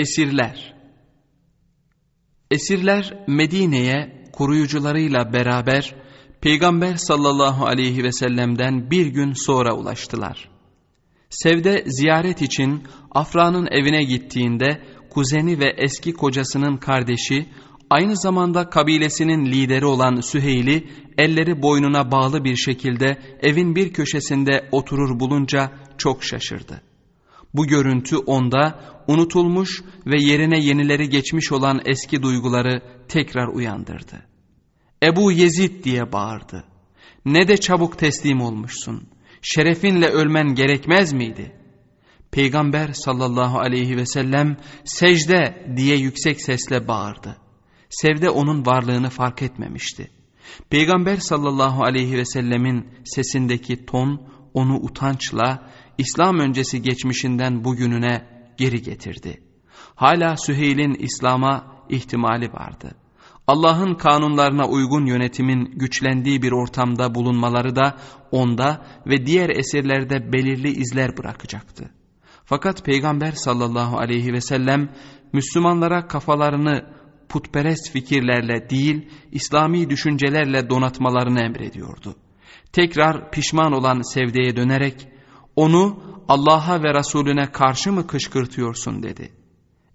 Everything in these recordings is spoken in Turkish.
Esirler Esirler Medine'ye koruyucularıyla beraber Peygamber sallallahu aleyhi ve sellem'den bir gün sonra ulaştılar. Sevde ziyaret için Afra'nın evine gittiğinde kuzeni ve eski kocasının kardeşi aynı zamanda kabilesinin lideri olan Süheyl'i elleri boynuna bağlı bir şekilde evin bir köşesinde oturur bulunca çok şaşırdı. Bu görüntü onda unutulmuş ve yerine yenileri geçmiş olan eski duyguları tekrar uyandırdı. Ebu Yezid diye bağırdı. Ne de çabuk teslim olmuşsun. Şerefinle ölmen gerekmez miydi? Peygamber sallallahu aleyhi ve sellem secde diye yüksek sesle bağırdı. Sevde onun varlığını fark etmemişti. Peygamber sallallahu aleyhi ve sellemin sesindeki ton onu utançla İslam öncesi geçmişinden bugününe geri getirdi. Hala Süheyl'in İslam'a ihtimali vardı. Allah'ın kanunlarına uygun yönetimin güçlendiği bir ortamda bulunmaları da onda ve diğer esirlerde belirli izler bırakacaktı. Fakat Peygamber sallallahu aleyhi ve sellem Müslümanlara kafalarını putperest fikirlerle değil İslami düşüncelerle donatmalarını emrediyordu. Tekrar pişman olan Sevde'ye dönerek onu Allah'a ve Resulüne karşı mı kışkırtıyorsun dedi.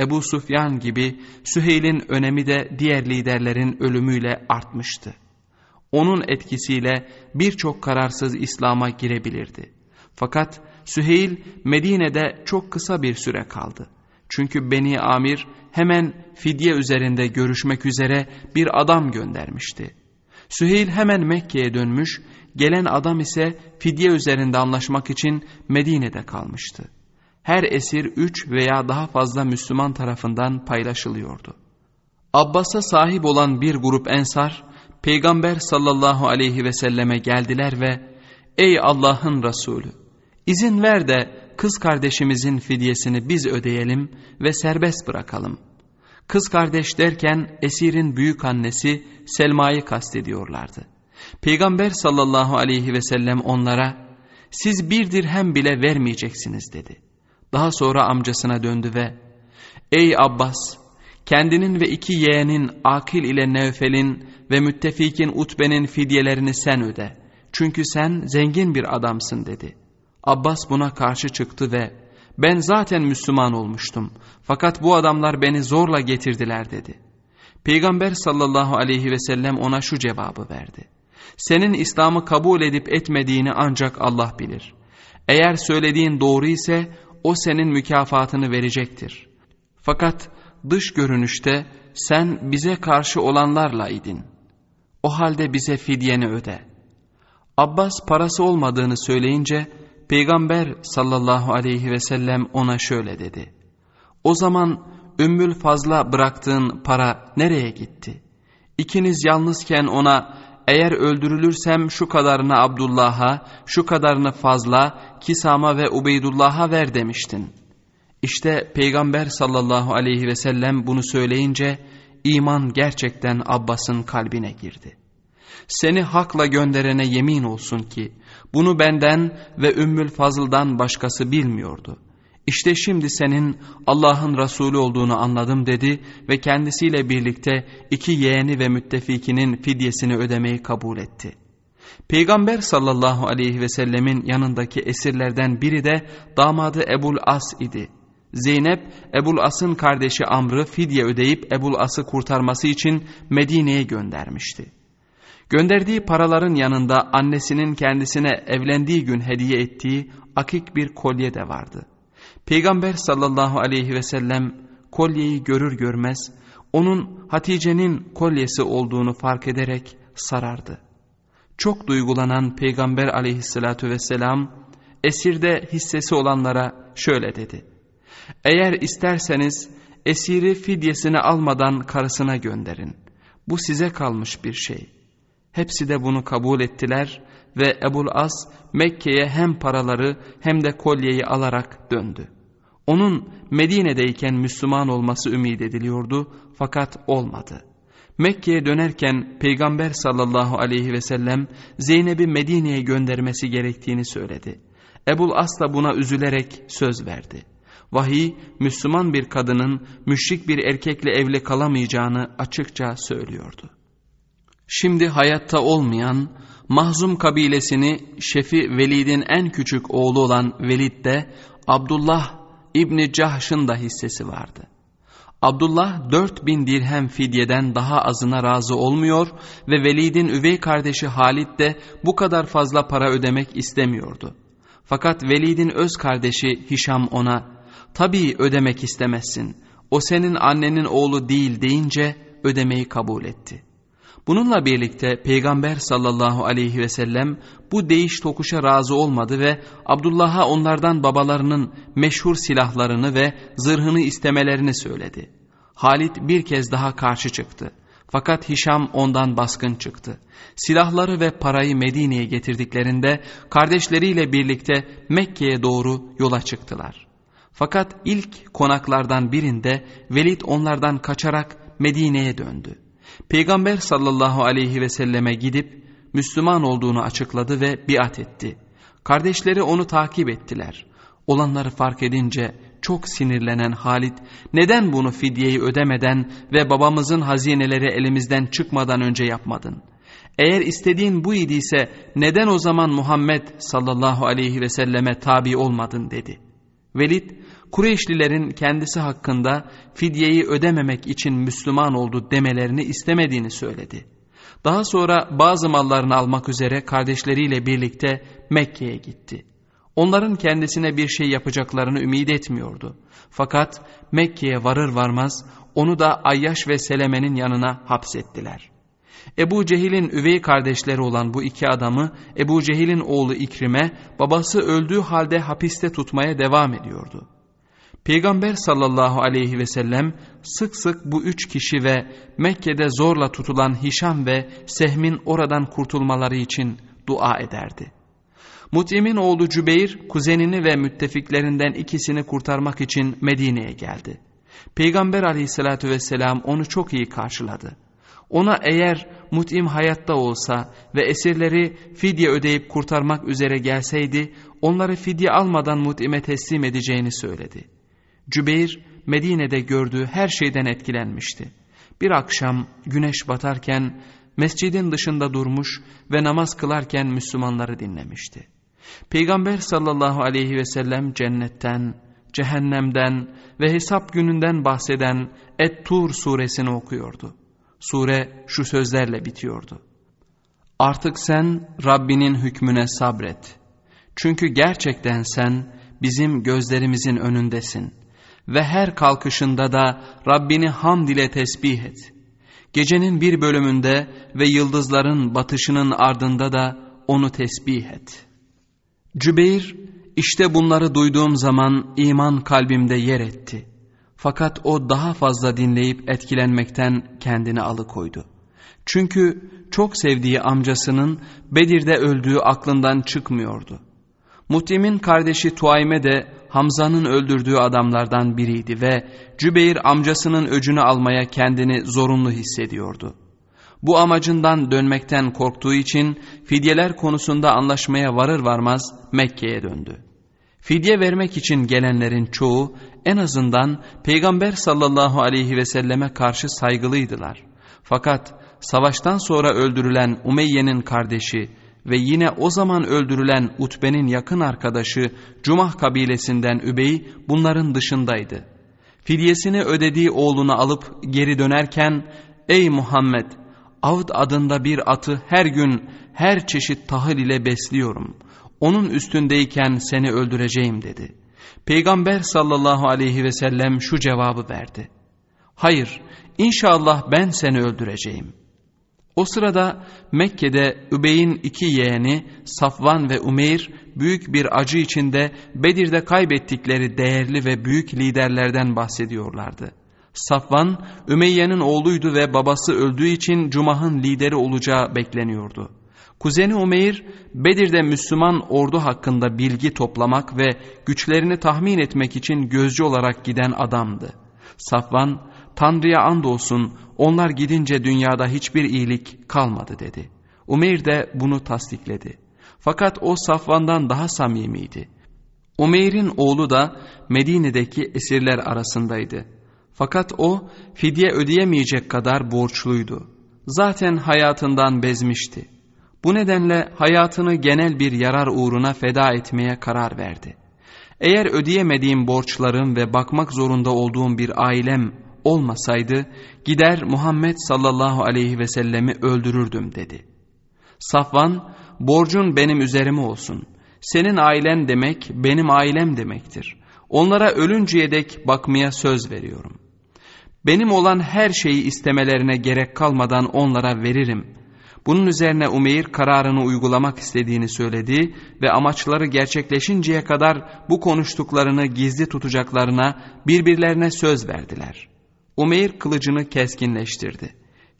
Ebu Sufyan gibi Süheyl'in önemi de diğer liderlerin ölümüyle artmıştı. Onun etkisiyle birçok kararsız İslam'a girebilirdi. Fakat Süheyl Medine'de çok kısa bir süre kaldı. Çünkü Beni Amir hemen fidye üzerinde görüşmek üzere bir adam göndermişti. Süheyl hemen Mekke'ye dönmüş, gelen adam ise fidye üzerinde anlaşmak için Medine'de kalmıştı. Her esir üç veya daha fazla Müslüman tarafından paylaşılıyordu. Abbas'a sahip olan bir grup ensar, Peygamber sallallahu aleyhi ve selleme geldiler ve ''Ey Allah'ın Resulü, izin ver de kız kardeşimizin fidyesini biz ödeyelim ve serbest bırakalım. Kız kardeş derken esirin büyük annesi Selma'yı kastediyorlardı. Peygamber sallallahu aleyhi ve sellem onlara siz bir dirhem bile vermeyeceksiniz dedi. Daha sonra amcasına döndü ve ey Abbas kendinin ve iki yeğenin Akil ile Nevfel'in ve müttefikin Utbe'nin fidyelerini sen öde. Çünkü sen zengin bir adamsın dedi. Abbas buna karşı çıktı ve ben zaten Müslüman olmuştum fakat bu adamlar beni zorla getirdiler dedi. Peygamber sallallahu aleyhi ve sellem ona şu cevabı verdi. Senin İslam'ı kabul edip etmediğini ancak Allah bilir. Eğer söylediğin doğru ise o senin mükafatını verecektir. Fakat dış görünüşte sen bize karşı olanlarla idin. O halde bize fidyeni öde. Abbas parası olmadığını söyleyince Peygamber sallallahu aleyhi ve sellem ona şöyle dedi. O zaman Ümmül Fazla bıraktığın para nereye gitti? İkiniz yalnızken ona eğer öldürülürsem şu kadarını Abdullah'a, şu kadarını fazla, Kisama ve Ubeydullah'a ver demiştin. İşte Peygamber sallallahu aleyhi ve sellem bunu söyleyince iman gerçekten Abbas'ın kalbine girdi. Seni hakla gönderene yemin olsun ki bunu benden ve Ümmül Fazıl'dan başkası bilmiyordu. İşte şimdi senin Allah'ın Resulü olduğunu anladım dedi ve kendisiyle birlikte iki yeğeni ve müttefikinin fidyesini ödemeyi kabul etti. Peygamber sallallahu aleyhi ve sellemin yanındaki esirlerden biri de damadı Ebul As idi. Zeynep Ebul As'ın kardeşi Amr'ı fidye ödeyip Ebul As'ı kurtarması için Medine'ye göndermişti. Gönderdiği paraların yanında annesinin kendisine evlendiği gün hediye ettiği akik bir kolye de vardı. Peygamber sallallahu aleyhi ve sellem kolyeyi görür görmez onun Hatice'nin kolyesi olduğunu fark ederek sarardı. Çok duygulanan Peygamber aleyhissalatü vesselam esirde hissesi olanlara şöyle dedi. Eğer isterseniz esiri fidyesini almadan karısına gönderin. Bu size kalmış bir şey.'' Hepsi de bunu kabul ettiler ve Ebul As Mekke'ye hem paraları hem de kolyeyi alarak döndü. Onun Medine'deyken Müslüman olması ümit ediliyordu fakat olmadı. Mekke'ye dönerken Peygamber sallallahu aleyhi ve sellem Zeynep'i Medine'ye göndermesi gerektiğini söyledi. Ebul As da buna üzülerek söz verdi. Vahiy, Müslüman bir kadının müşrik bir erkekle evli kalamayacağını açıkça söylüyordu. Şimdi hayatta olmayan, Mahzum kabilesini Şefi Velid'in en küçük oğlu olan Velid'de Abdullah İbni Cahş'ın da hissesi vardı. Abdullah 4000 dirhem fidyeden daha azına razı olmuyor ve Velid'in üvey kardeşi Halid de bu kadar fazla para ödemek istemiyordu. Fakat Velid'in öz kardeşi Hişam ona tabii ödemek istemezsin o senin annenin oğlu değil deyince ödemeyi kabul etti. Bununla birlikte Peygamber sallallahu aleyhi ve sellem bu değiş tokuşa razı olmadı ve Abdullah'a onlardan babalarının meşhur silahlarını ve zırhını istemelerini söyledi. Halit bir kez daha karşı çıktı. Fakat Hişam ondan baskın çıktı. Silahları ve parayı Medine'ye getirdiklerinde kardeşleriyle birlikte Mekke'ye doğru yola çıktılar. Fakat ilk konaklardan birinde Velid onlardan kaçarak Medine'ye döndü. Peygamber sallallahu aleyhi ve selleme gidip Müslüman olduğunu açıkladı ve biat etti. Kardeşleri onu takip ettiler. Olanları fark edince çok sinirlenen Halit neden bunu fidyeyi ödemeden ve babamızın hazineleri elimizden çıkmadan önce yapmadın? Eğer istediğin bu idiyse neden o zaman Muhammed sallallahu aleyhi ve selleme tabi olmadın dedi. Velid Kureyşlilerin kendisi hakkında fidyeyi ödememek için Müslüman oldu demelerini istemediğini söyledi. Daha sonra bazı mallarını almak üzere kardeşleriyle birlikte Mekke'ye gitti. Onların kendisine bir şey yapacaklarını ümit etmiyordu. Fakat Mekke'ye varır varmaz onu da Ayyaş ve Seleme'nin yanına hapsettiler. Ebu Cehil'in üvey kardeşleri olan bu iki adamı Ebu Cehil'in oğlu İkrim'e babası öldüğü halde hapiste tutmaya devam ediyordu. Peygamber sallallahu aleyhi ve sellem sık sık bu üç kişi ve Mekke'de zorla tutulan Hişam ve Sehm'in oradan kurtulmaları için dua ederdi. Mut'im'in oğlu Cübeyr kuzenini ve müttefiklerinden ikisini kurtarmak için Medine'ye geldi. Peygamber aleyhissalatü vesselam onu çok iyi karşıladı. Ona eğer Mut'im hayatta olsa ve esirleri fidye ödeyip kurtarmak üzere gelseydi onları fidye almadan Mut'im'e teslim edeceğini söyledi.'' Cübeyr Medine'de gördüğü her şeyden etkilenmişti. Bir akşam güneş batarken mescidin dışında durmuş ve namaz kılarken Müslümanları dinlemişti. Peygamber sallallahu aleyhi ve sellem cennetten, cehennemden ve hesap gününden bahseden Et-Tur suresini okuyordu. Sure şu sözlerle bitiyordu. Artık sen Rabbinin hükmüne sabret. Çünkü gerçekten sen bizim gözlerimizin önündesin ve her kalkışında da Rabbini hamd ile tesbih et. Gecenin bir bölümünde ve yıldızların batışının ardında da onu tesbih et. Cübeyr, işte bunları duyduğum zaman iman kalbimde yer etti. Fakat o daha fazla dinleyip etkilenmekten kendini alıkoydu. Çünkü çok sevdiği amcasının Bedir'de öldüğü aklından çıkmıyordu. Mutim'in kardeşi Tuayme de Hamza'nın öldürdüğü adamlardan biriydi ve Cübeyr amcasının öcünü almaya kendini zorunlu hissediyordu. Bu amacından dönmekten korktuğu için fidyeler konusunda anlaşmaya varır varmaz Mekke'ye döndü. Fidye vermek için gelenlerin çoğu en azından Peygamber sallallahu aleyhi ve selleme karşı saygılıydılar. Fakat savaştan sonra öldürülen Umeyye'nin kardeşi ve yine o zaman öldürülen Utbe'nin yakın arkadaşı Cumah kabilesinden Übey bunların dışındaydı. Fidyesini ödediği oğlunu alıp geri dönerken ''Ey Muhammed Avd adında bir atı her gün her çeşit tahıl ile besliyorum. Onun üstündeyken seni öldüreceğim.'' dedi. Peygamber sallallahu aleyhi ve sellem şu cevabı verdi. ''Hayır inşallah ben seni öldüreceğim.'' O sırada Mekke'de Übey'in iki yeğeni Safvan ve Umeyr büyük bir acı içinde Bedir'de kaybettikleri değerli ve büyük liderlerden bahsediyorlardı. Safvan Ümeyye'nin oğluydu ve babası öldüğü için Cumah'ın lideri olacağı bekleniyordu. Kuzeni Umeyr Bedir'de Müslüman ordu hakkında bilgi toplamak ve güçlerini tahmin etmek için gözcü olarak giden adamdı. Safvan Tanrı'ya andolsun onlar gidince dünyada hiçbir iyilik kalmadı dedi. Umeyr de bunu tasdikledi. Fakat o Safvan'dan daha samimiydi. Umeyr'in oğlu da Medine'deki esirler arasındaydı. Fakat o fidye ödeyemeyecek kadar borçluydu. Zaten hayatından bezmişti. Bu nedenle hayatını genel bir yarar uğruna feda etmeye karar verdi. Eğer ödeyemediğim borçlarım ve bakmak zorunda olduğum bir ailem olmasaydı gider Muhammed sallallahu aleyhi ve sellemi öldürürdüm dedi. Safvan borcun benim üzerime olsun. Senin ailen demek benim ailem demektir. Onlara ölünceye dek bakmaya söz veriyorum. Benim olan her şeyi istemelerine gerek kalmadan onlara veririm. Bunun üzerine Umeyr kararını uygulamak istediğini söyledi ve amaçları gerçekleşinceye kadar bu konuştuklarını gizli tutacaklarına birbirlerine söz verdiler. Umeyr kılıcını keskinleştirdi.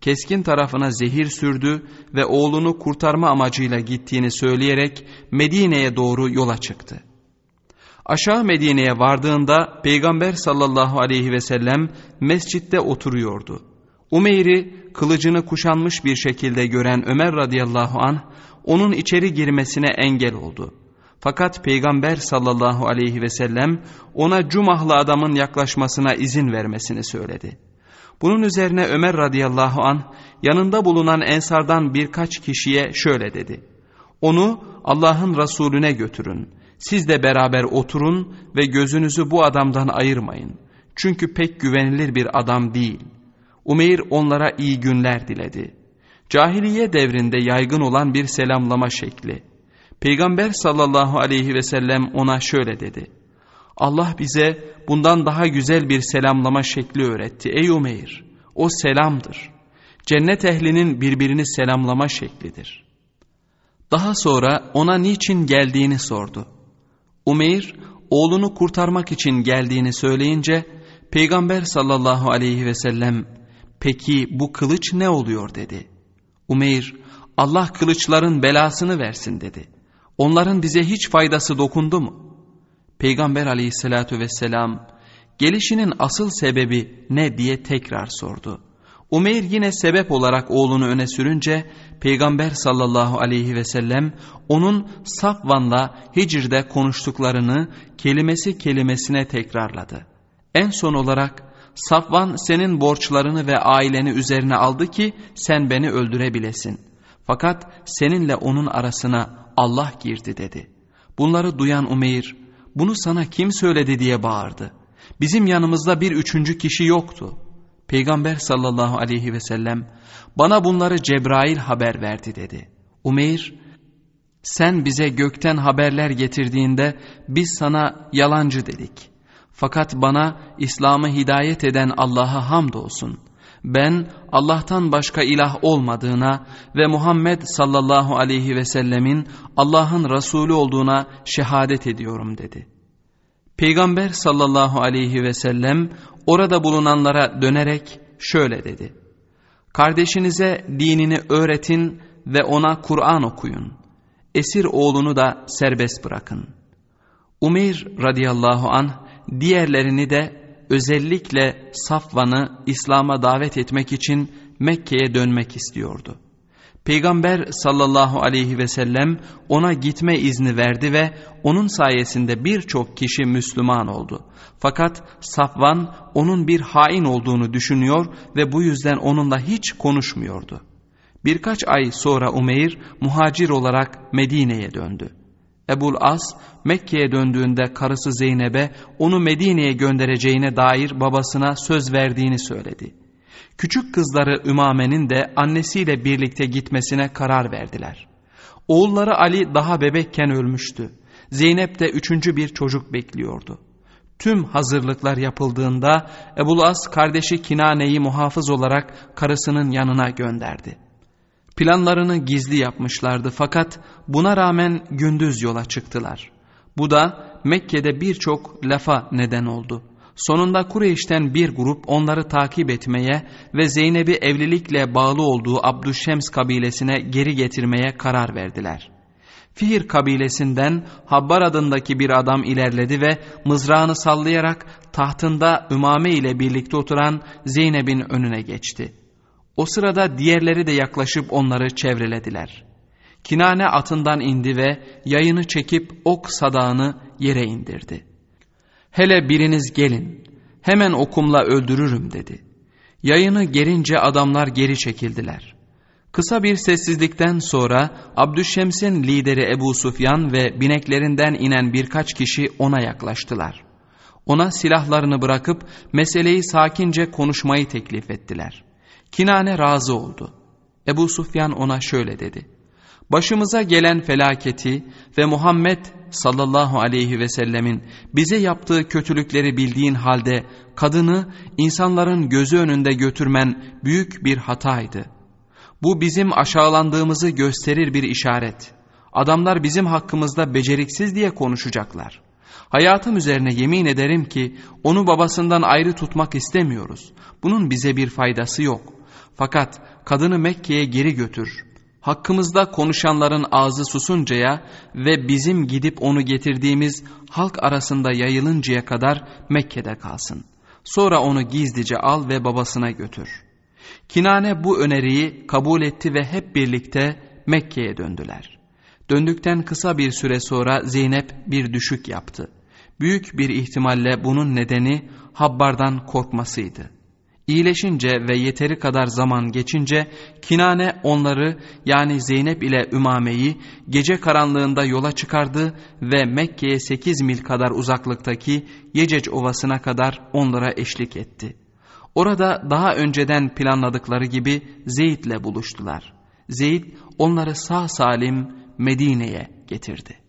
Keskin tarafına zehir sürdü ve oğlunu kurtarma amacıyla gittiğini söyleyerek Medine'ye doğru yola çıktı. Aşağı Medine'ye vardığında Peygamber sallallahu aleyhi ve sellem mescitte oturuyordu. Umeyr'i kılıcını kuşanmış bir şekilde gören Ömer radıyallahu anh onun içeri girmesine engel oldu. Fakat Peygamber sallallahu aleyhi ve sellem ona cumahlı adamın yaklaşmasına izin vermesini söyledi. Bunun üzerine Ömer radıyallahu an yanında bulunan ensardan birkaç kişiye şöyle dedi. Onu Allah'ın Resulüne götürün. Siz de beraber oturun ve gözünüzü bu adamdan ayırmayın. Çünkü pek güvenilir bir adam değil. Umeyr onlara iyi günler diledi. Cahiliye devrinde yaygın olan bir selamlama şekli. Peygamber sallallahu aleyhi ve sellem ona şöyle dedi. Allah bize bundan daha güzel bir selamlama şekli öğretti ey Umeyr. O selamdır. Cennet ehlinin birbirini selamlama şeklidir. Daha sonra ona niçin geldiğini sordu. Umeyr oğlunu kurtarmak için geldiğini söyleyince Peygamber sallallahu aleyhi ve sellem peki bu kılıç ne oluyor dedi. Umeyr Allah kılıçların belasını versin dedi. Onların bize hiç faydası dokundu mu? Peygamber aleyhissalatü vesselam gelişinin asıl sebebi ne diye tekrar sordu. Umeyr yine sebep olarak oğlunu öne sürünce Peygamber sallallahu aleyhi ve sellem onun Safvan'la Hicr'de konuştuklarını kelimesi kelimesine tekrarladı. En son olarak Safvan senin borçlarını ve aileni üzerine aldı ki sen beni öldürebilesin. Fakat seninle onun arasına Allah girdi dedi. Bunları duyan Umeyr bunu sana kim söyledi diye bağırdı. Bizim yanımızda bir üçüncü kişi yoktu. Peygamber sallallahu aleyhi ve sellem bana bunları Cebrail haber verdi dedi. Umeyr sen bize gökten haberler getirdiğinde biz sana yalancı dedik. Fakat bana İslam'ı hidayet eden Allah'a hamdolsun. Ben Allah'tan başka ilah olmadığına ve Muhammed sallallahu aleyhi ve sellemin Allah'ın Resulü olduğuna şehadet ediyorum dedi. Peygamber sallallahu aleyhi ve sellem orada bulunanlara dönerek şöyle dedi. Kardeşinize dinini öğretin ve ona Kur'an okuyun. Esir oğlunu da serbest bırakın. Umeyr radıyallahu anh diğerlerini de özellikle Safvan'ı İslam'a davet etmek için Mekke'ye dönmek istiyordu. Peygamber sallallahu aleyhi ve sellem ona gitme izni verdi ve onun sayesinde birçok kişi Müslüman oldu. Fakat Safvan onun bir hain olduğunu düşünüyor ve bu yüzden onunla hiç konuşmuyordu. Birkaç ay sonra Umeyr muhacir olarak Medine'ye döndü. Ebul As Mekke'ye döndüğünde karısı Zeynep'e onu Medine'ye göndereceğine dair babasına söz verdiğini söyledi. Küçük kızları Ümame'nin de annesiyle birlikte gitmesine karar verdiler. Oğulları Ali daha bebekken ölmüştü. Zeynep de üçüncü bir çocuk bekliyordu. Tüm hazırlıklar yapıldığında Ebul As kardeşi Kinane'yi muhafız olarak karısının yanına gönderdi. Planlarını gizli yapmışlardı fakat buna rağmen gündüz yola çıktılar. Bu da Mekke'de birçok lafa neden oldu. Sonunda Kureyş'ten bir grup onları takip etmeye ve Zeynep'i evlilikle bağlı olduğu Abdüşşems kabilesine geri getirmeye karar verdiler. Fihir kabilesinden Habbar adındaki bir adam ilerledi ve mızrağını sallayarak tahtında Ümame ile birlikte oturan Zeynep'in önüne geçti. O sırada diğerleri de yaklaşıp onları çevrelediler. Kinane atından indi ve yayını çekip ok sadağını yere indirdi. Hele biriniz gelin, hemen okumla öldürürüm dedi. Yayını gerince adamlar geri çekildiler. Kısa bir sessizlikten sonra Abdüşşems'in lideri Ebu Sufyan ve bineklerinden inen birkaç kişi ona yaklaştılar. Ona silahlarını bırakıp meseleyi sakince konuşmayı teklif ettiler. Kinane razı oldu. Ebu Sufyan ona şöyle dedi. Başımıza gelen felaketi ve Muhammed sallallahu aleyhi ve sellemin bize yaptığı kötülükleri bildiğin halde kadını insanların gözü önünde götürmen büyük bir hataydı. Bu bizim aşağılandığımızı gösterir bir işaret. Adamlar bizim hakkımızda beceriksiz diye konuşacaklar. Hayatım üzerine yemin ederim ki onu babasından ayrı tutmak istemiyoruz. Bunun bize bir faydası yok. Fakat kadını Mekke'ye geri götür. Hakkımızda konuşanların ağzı susuncaya ve bizim gidip onu getirdiğimiz halk arasında yayılıncaya kadar Mekke'de kalsın. Sonra onu gizlice al ve babasına götür. Kinane bu öneriyi kabul etti ve hep birlikte Mekke'ye döndüler. Döndükten kısa bir süre sonra Zeynep bir düşük yaptı. Büyük bir ihtimalle bunun nedeni Habbar'dan korkmasıydı. İyileşince ve yeteri kadar zaman geçince Kinane onları yani Zeynep ile Ümame'yi gece karanlığında yola çıkardı ve Mekke'ye 8 mil kadar uzaklıktaki Yecec Ovası'na kadar onlara eşlik etti. Orada daha önceden planladıkları gibi Zeyd ile buluştular. Zeyd onları sağ salim Medine'ye getirdi.